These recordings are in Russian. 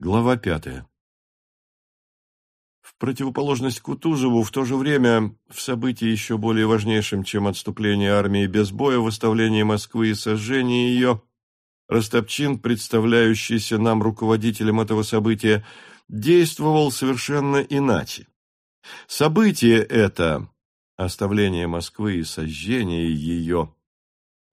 Глава пятая. В противоположность Кутузову, в то же время, в событии еще более важнейшем, чем отступление армии без боя, выставление Москвы и сожжение ее, Ростопчин, представляющийся нам руководителем этого события, действовал совершенно иначе. Событие это, оставление Москвы и сожжение ее,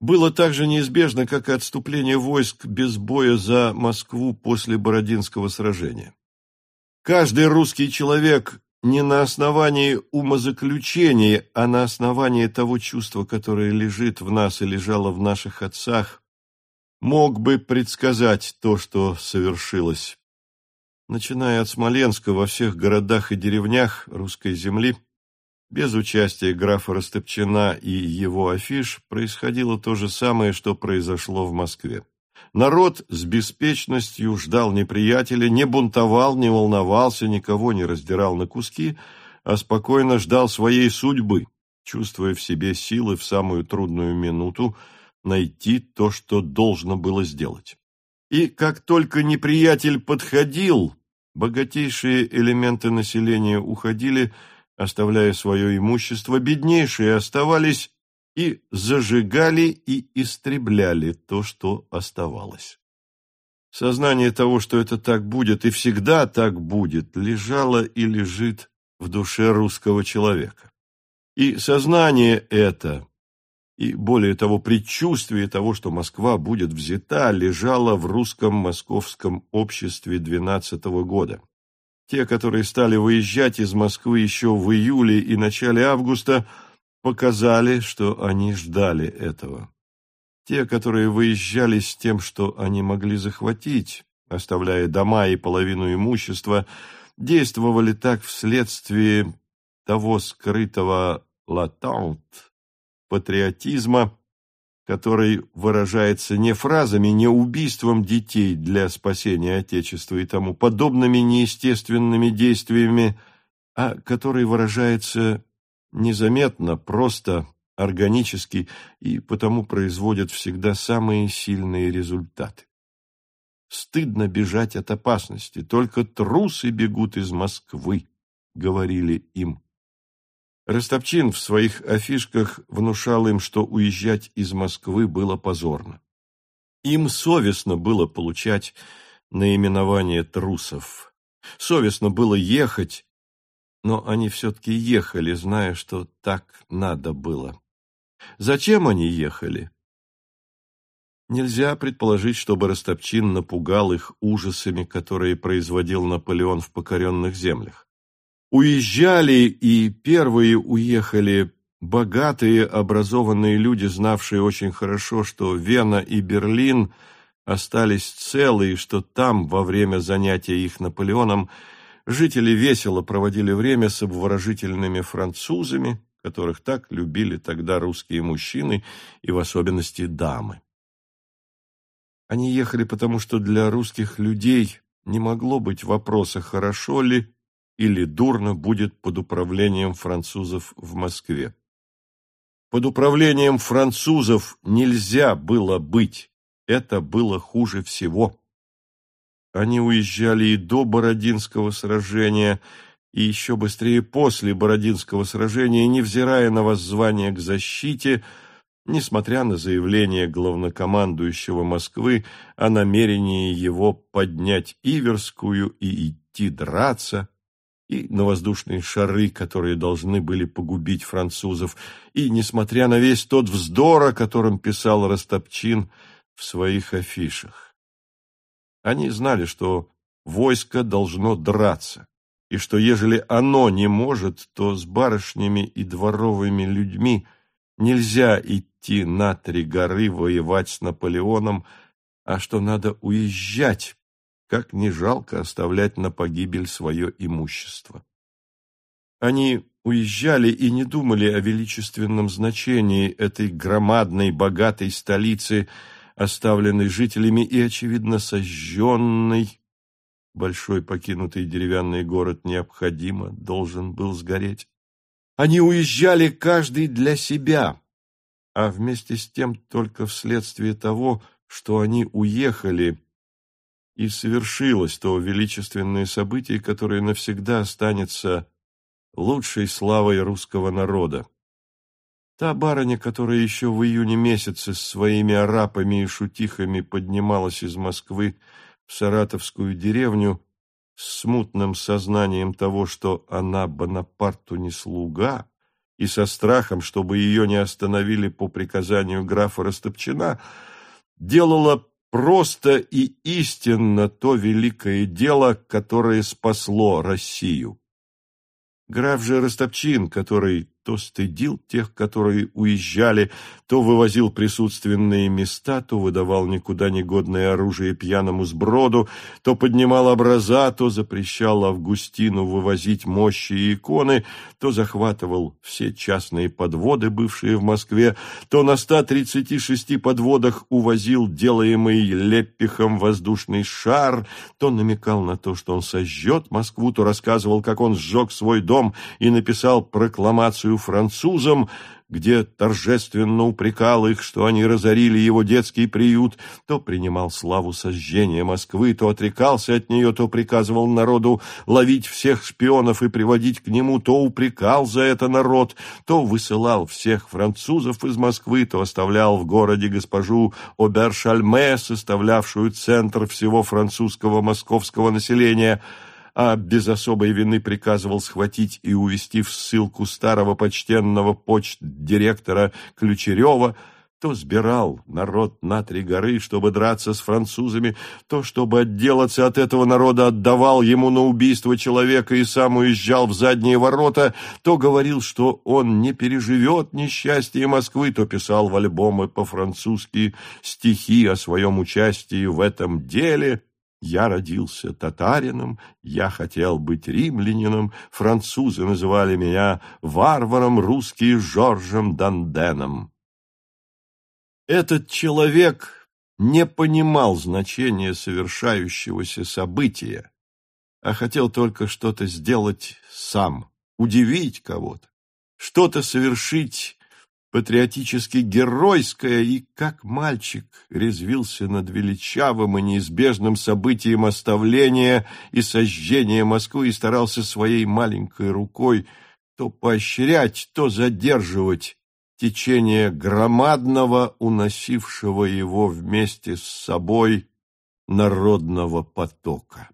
было так же неизбежно, как и отступление войск без боя за Москву после Бородинского сражения. Каждый русский человек не на основании умозаключений, а на основании того чувства, которое лежит в нас и лежало в наших отцах, мог бы предсказать то, что совершилось. Начиная от Смоленска во всех городах и деревнях русской земли – без участия графа Растопчина и его афиш происходило то же самое, что произошло в Москве. Народ с беспечностью ждал неприятеля, не бунтовал, не волновался, никого не раздирал на куски, а спокойно ждал своей судьбы, чувствуя в себе силы в самую трудную минуту найти то, что должно было сделать. И как только неприятель подходил, богатейшие элементы населения уходили – оставляя свое имущество, беднейшие оставались и зажигали и истребляли то, что оставалось. Сознание того, что это так будет и всегда так будет, лежало и лежит в душе русского человека. И сознание это, и более того, предчувствие того, что Москва будет взята, лежало в русском московском обществе двенадцатого года. Те, которые стали выезжать из Москвы еще в июле и начале августа, показали, что они ждали этого. Те, которые выезжали с тем, что они могли захватить, оставляя дома и половину имущества, действовали так вследствие того скрытого латант патриотизма, который выражается не фразами, не убийством детей для спасения Отечества и тому подобными неестественными действиями, а который выражается незаметно, просто, органически и потому производит всегда самые сильные результаты. Стыдно бежать от опасности, только трусы бегут из Москвы, говорили им. Ростопчин в своих афишках внушал им, что уезжать из Москвы было позорно. Им совестно было получать наименование трусов. Совестно было ехать, но они все-таки ехали, зная, что так надо было. Зачем они ехали? Нельзя предположить, чтобы Ростопчин напугал их ужасами, которые производил Наполеон в покоренных землях. Уезжали и первые уехали богатые, образованные люди, знавшие очень хорошо, что Вена и Берлин остались целы, и что там, во время занятия их Наполеоном, жители весело проводили время с обворожительными французами, которых так любили тогда русские мужчины и в особенности дамы. Они ехали потому, что для русских людей не могло быть вопроса, хорошо ли или дурно будет под управлением французов в Москве. Под управлением французов нельзя было быть, это было хуже всего. Они уезжали и до Бородинского сражения, и еще быстрее после Бородинского сражения, невзирая на воззвание к защите, несмотря на заявление главнокомандующего Москвы о намерении его поднять Иверскую и идти драться, и на воздушные шары, которые должны были погубить французов, и, несмотря на весь тот вздор, о котором писал Растопчин в своих афишах. Они знали, что войско должно драться, и что, ежели оно не может, то с барышнями и дворовыми людьми нельзя идти на три горы воевать с Наполеоном, а что надо уезжать, как не жалко оставлять на погибель свое имущество. Они уезжали и не думали о величественном значении этой громадной, богатой столицы, оставленной жителями и, очевидно, сожженной. Большой покинутый деревянный город необходимо должен был сгореть. Они уезжали каждый для себя, а вместе с тем только вследствие того, что они уехали, и совершилось то величественное событие, которое навсегда останется лучшей славой русского народа. Та барыня, которая еще в июне месяце с своими арапами и шутихами поднималась из Москвы в саратовскую деревню с смутным сознанием того, что она Бонапарту не слуга, и со страхом, чтобы ее не остановили по приказанию графа Растопчина, делала просто и истинно то великое дело, которое спасло Россию. Граф же Растопчин, который то стыдил тех, которые уезжали, то вывозил присутственные места, то выдавал никуда негодное оружие пьяному сброду, то поднимал образа, то запрещал Августину вывозить мощи и иконы, то захватывал все частные подводы, бывшие в Москве, то на 136 подводах увозил делаемый Леппихом воздушный шар, то намекал на то, что он сожжет Москву, то рассказывал, как он сжег свой дом и написал прокламацию французам, где торжественно упрекал их, что они разорили его детский приют, то принимал славу сожжения Москвы, то отрекался от нее, то приказывал народу ловить всех шпионов и приводить к нему, то упрекал за это народ, то высылал всех французов из Москвы, то оставлял в городе госпожу Обершальме, составлявшую центр всего французского московского населения – а без особой вины приказывал схватить и увести в ссылку старого почтенного почт-директора Ключерева, то сбирал народ на три горы, чтобы драться с французами, то, чтобы отделаться от этого народа, отдавал ему на убийство человека и сам уезжал в задние ворота, то говорил, что он не переживет несчастье Москвы, то писал в альбомы по-французски стихи о своем участии в этом деле, я родился татарином, я хотел быть римлянином, французы называли меня варваром, русские — Жоржем Данденом. Этот человек не понимал значения совершающегося события, а хотел только что-то сделать сам, удивить кого-то, что-то совершить патриотически геройское, и как мальчик резвился над величавым и неизбежным событием оставления и сожжения Москвы и старался своей маленькой рукой то поощрять, то задерживать течение громадного, уносившего его вместе с собой народного потока.